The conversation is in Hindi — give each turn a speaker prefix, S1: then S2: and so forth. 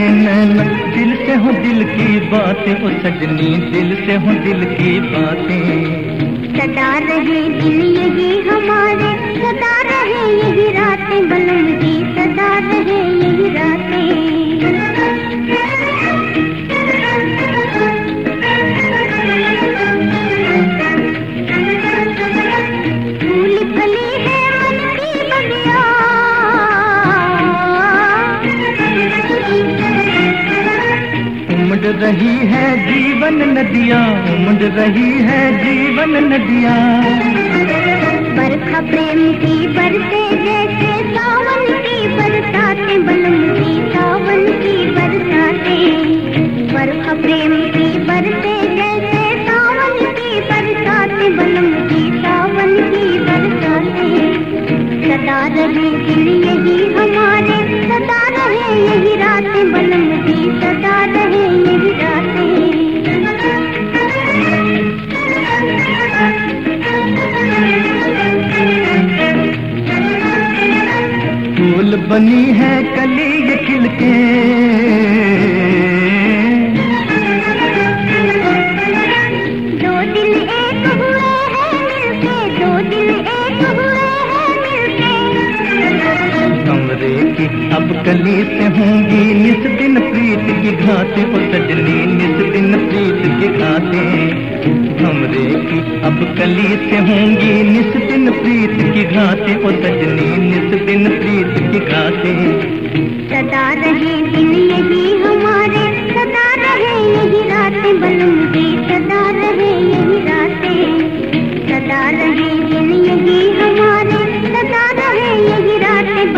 S1: दिल से हूँ दिल की बातें ओ सजनी दिल से हूँ दिल की बातें।
S2: रही
S1: है जीवन नदिया उमड़ रही है जीवन नदिया।
S2: बरखा प्रेम की बरसे जैसे सावन की बरसाते बलम की सावन की बरसाते। बरखा प्रेम की बरसे जैसे सावन की बरसाते बलम की सावन की बरसाते। सदा रहे दिल यही
S1: बनी है कली ये खिलके।
S2: दो दिल एक हुए हैं मिलके दो दिल एक हुए हैं मिलके।
S1: कमरे की अब कली से होंगी निस दिन प्रीत की घाते ओ सजनी निस दिन प्रीत की घाते कमरे की अब कली से होंगी निस दिन प्रीत की घाते ओ सजनी
S2: सदा रहे दिन यही हमारे, सदा रहे यही रातें बलून सदा रहे यही रातें। सदा रहे दिन यही हमारे, सदा रहे यही रातें